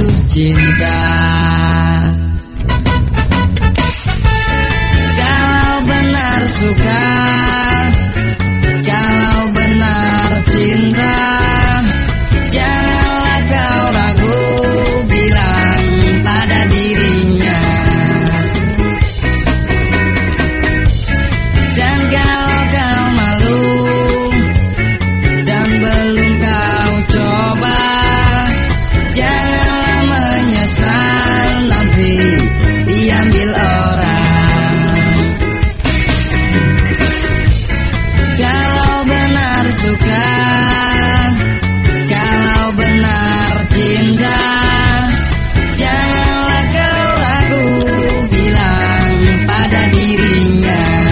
jatuh cinta. Kalau benar suka dirinya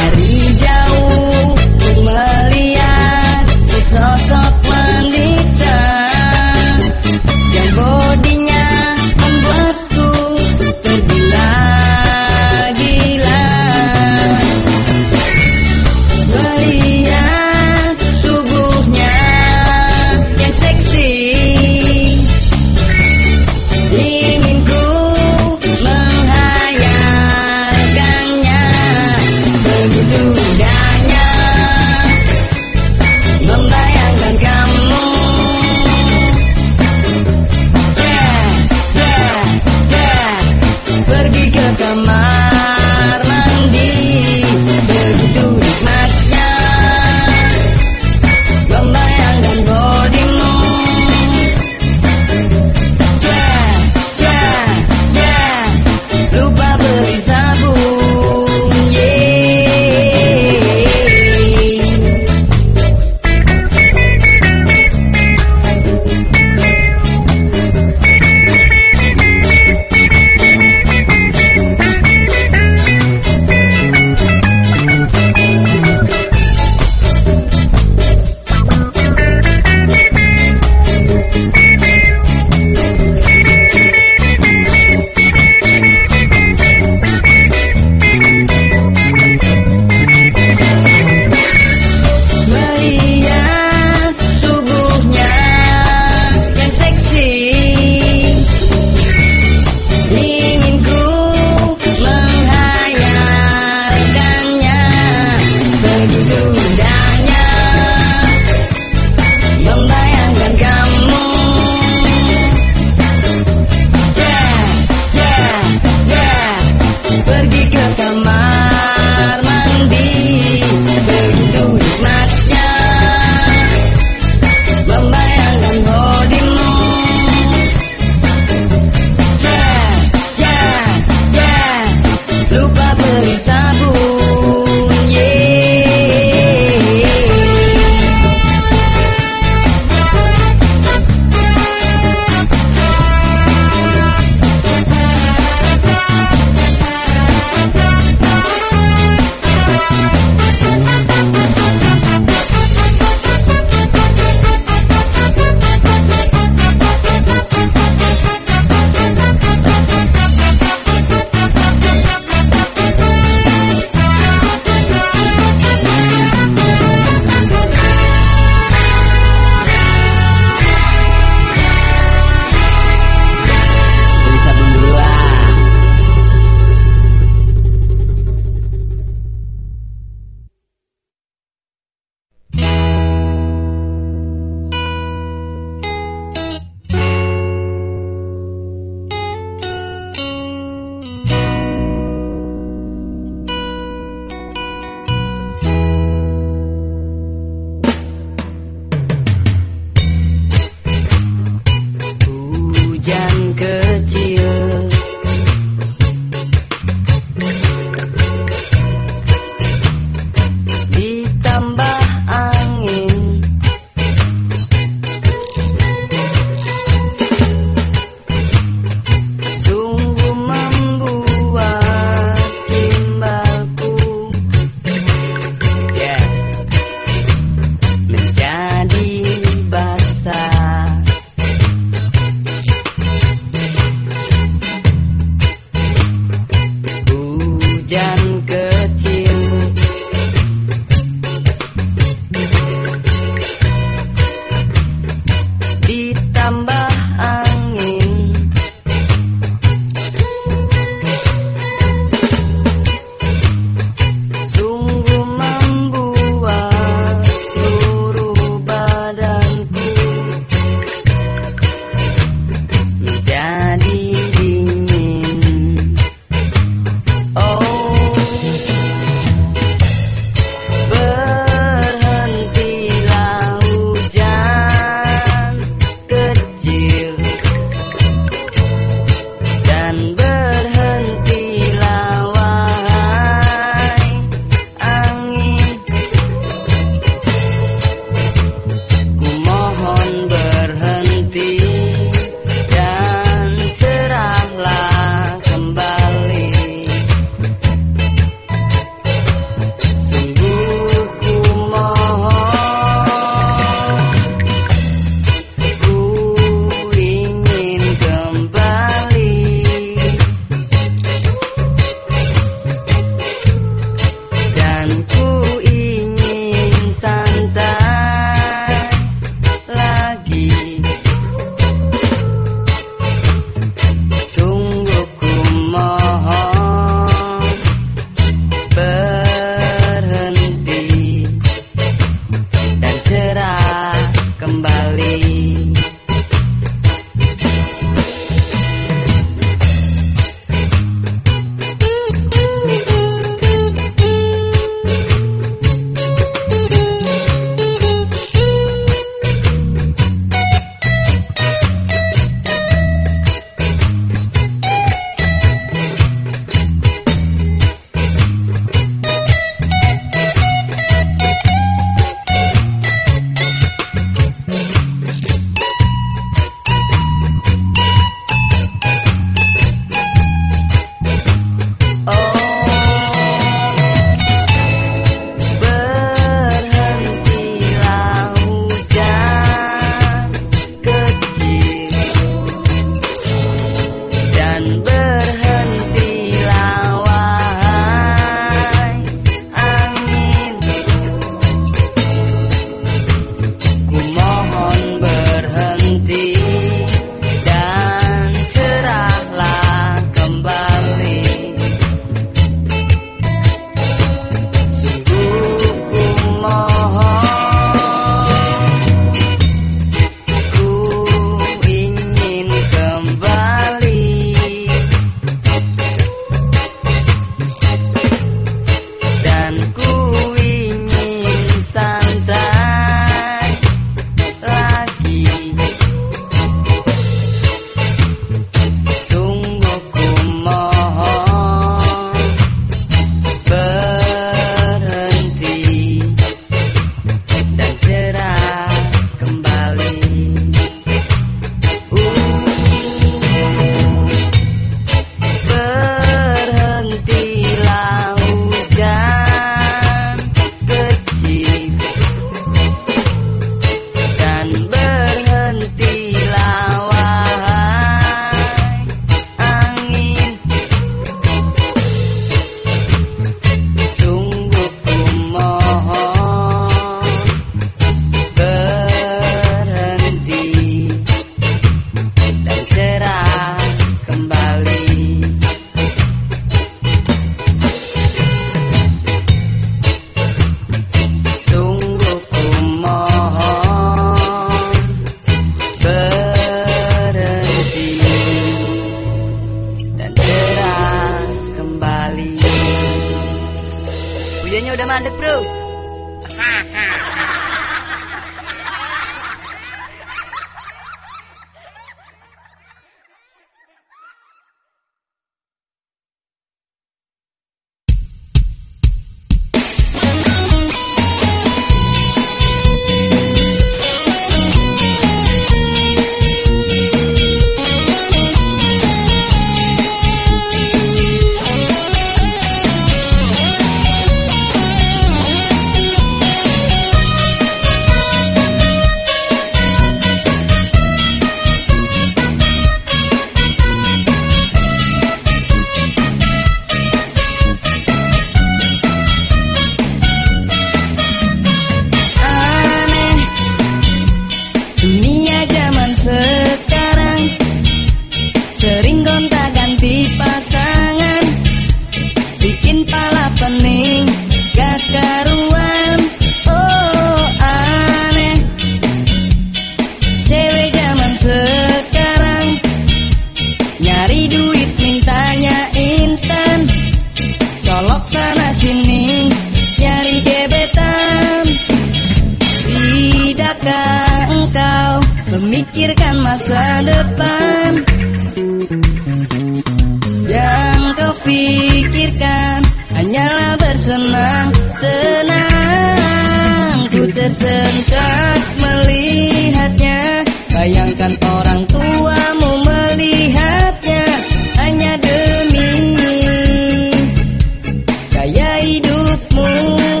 move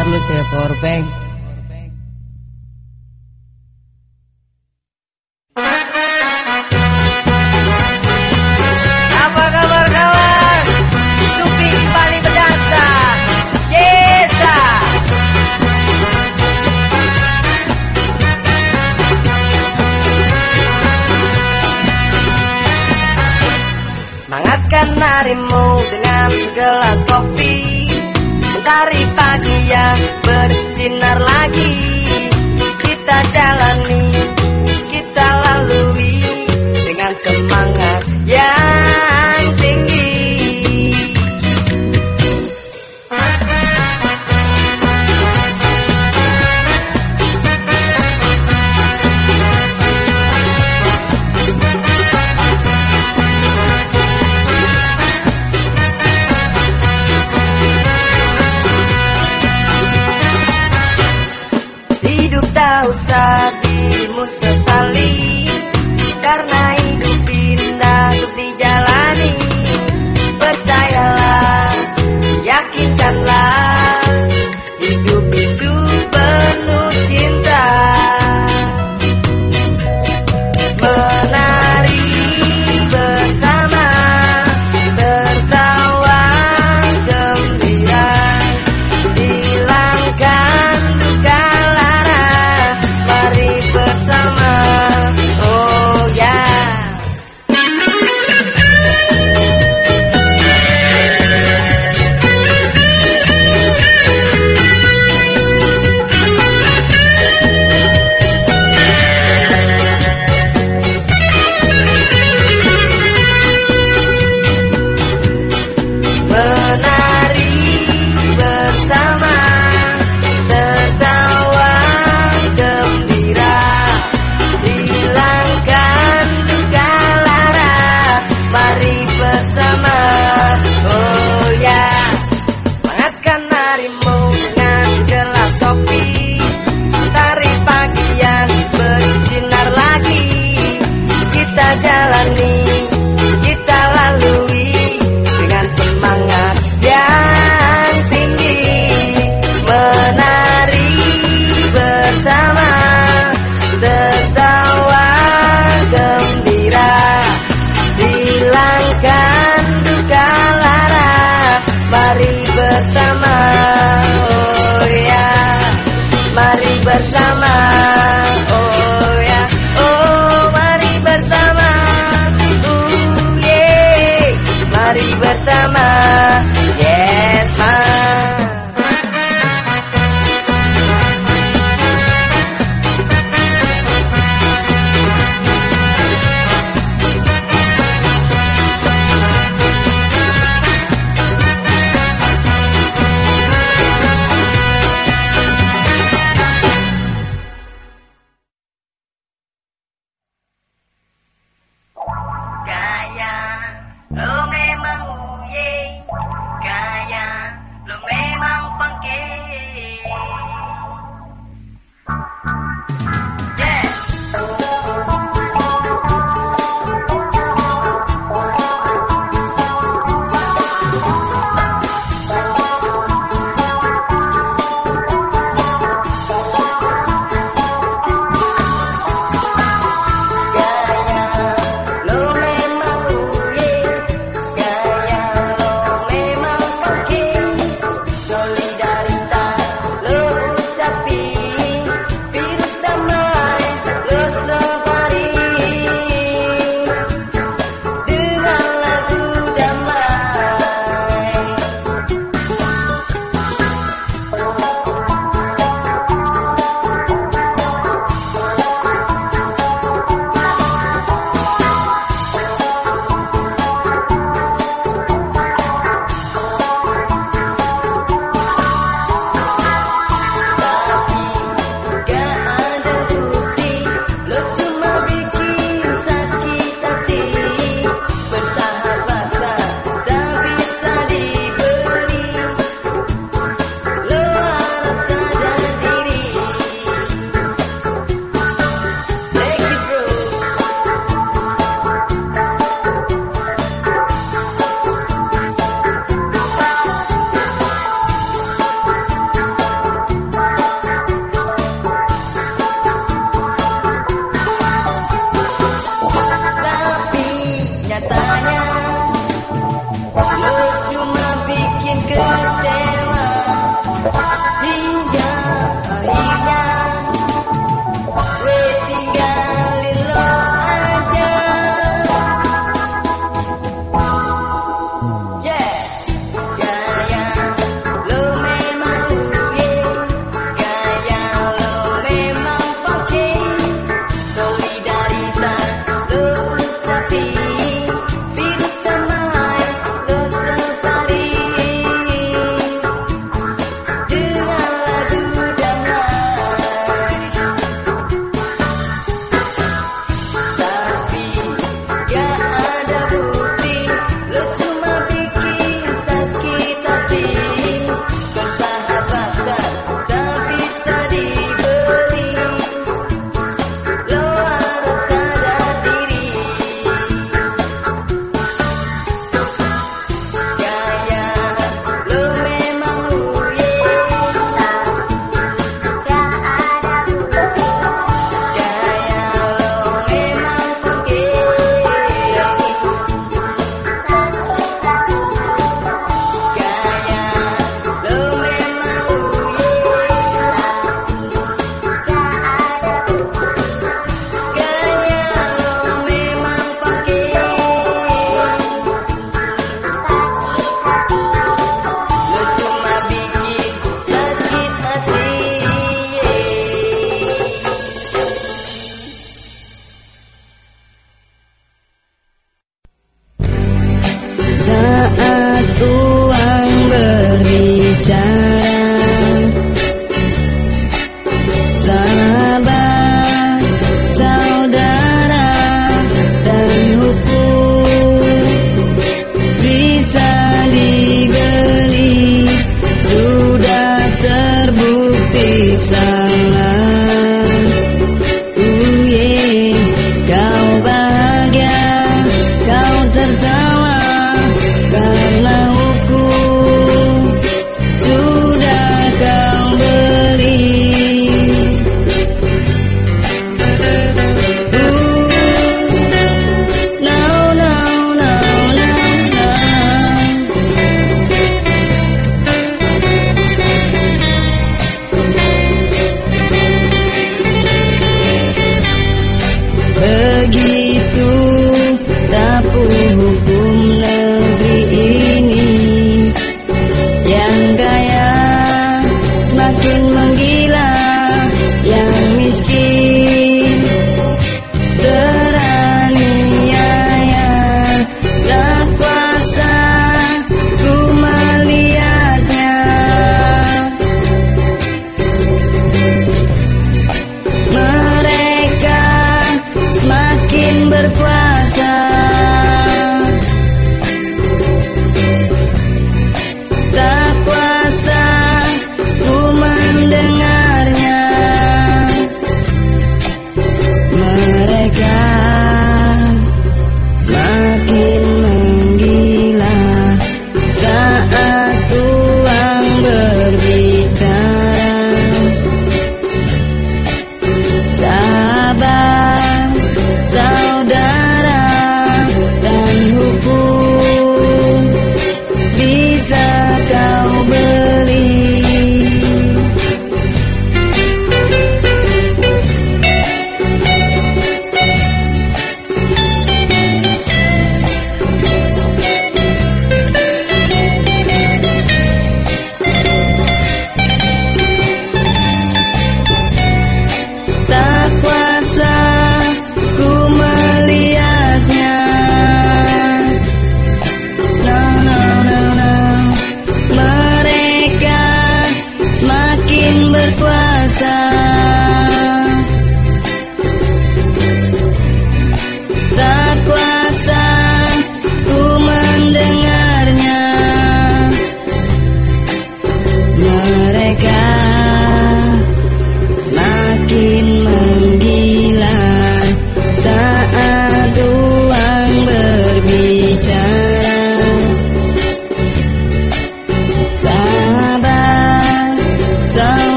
Ntar lu cewek powerbank Bye.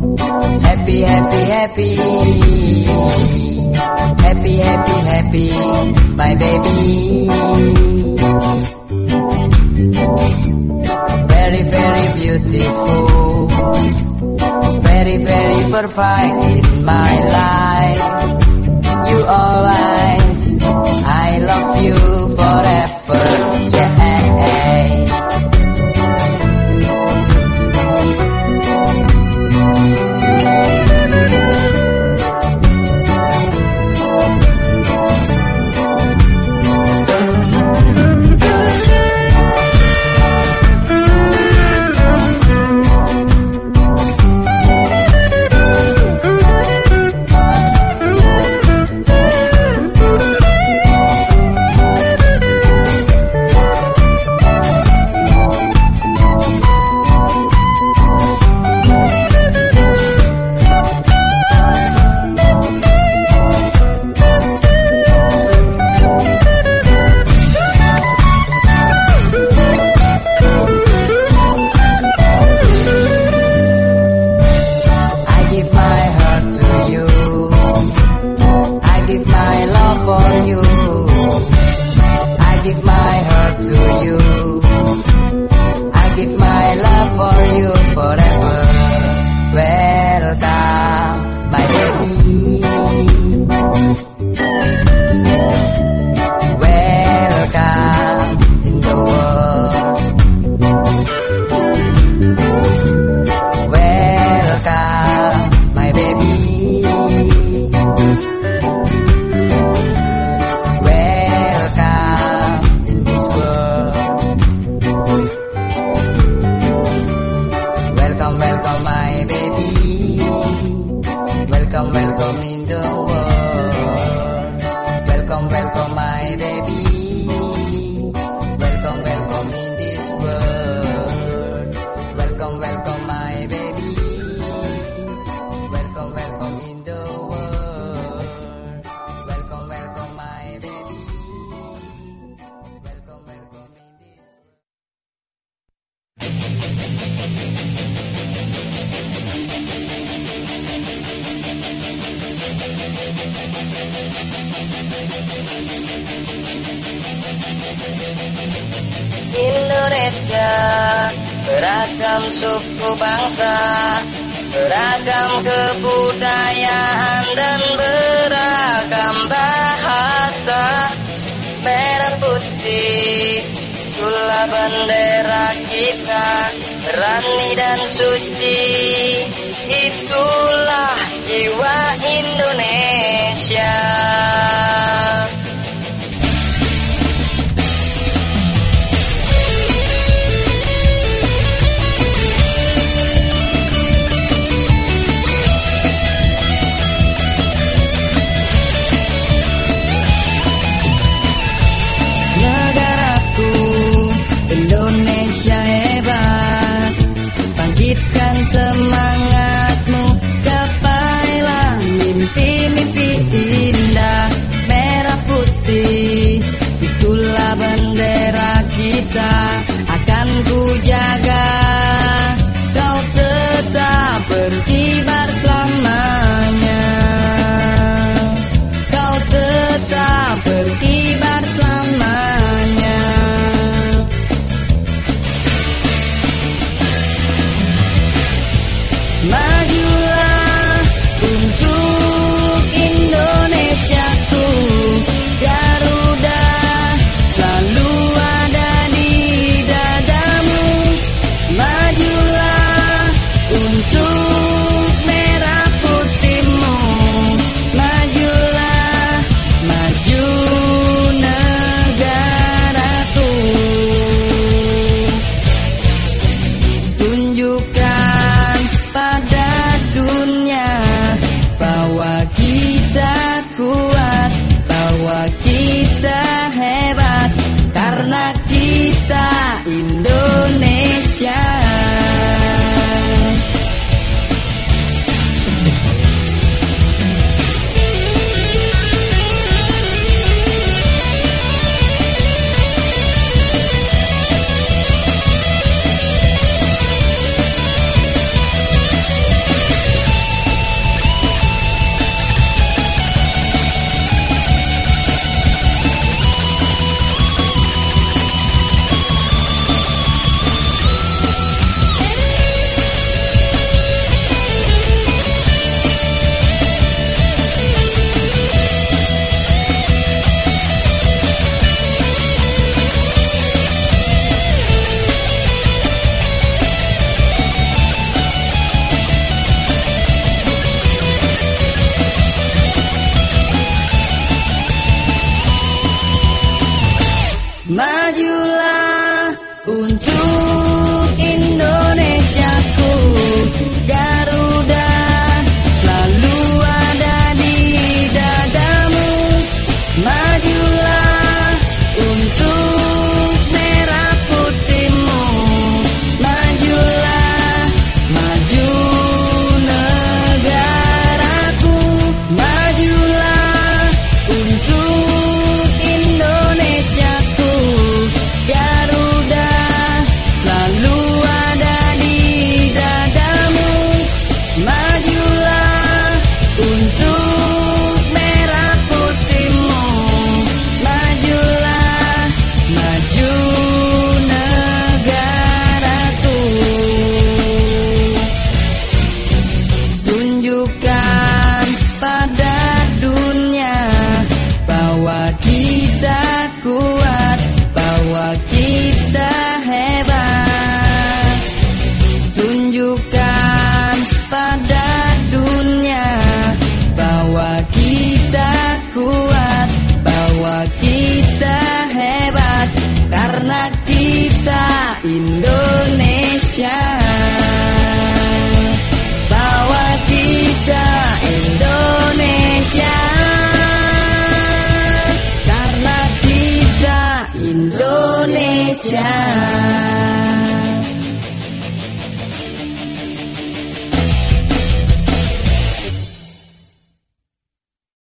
Happy, happy, happy. Happy, happy, happy, my baby. Very, very beautiful. Very, very perfect in my life. You always, I love you forever. Indonesia beragam suku bangsa beragam kebudayaan dan beragam bahasa. Merah putih itulah bendera kita berani dan suci. Itulah jiwa Indonesia.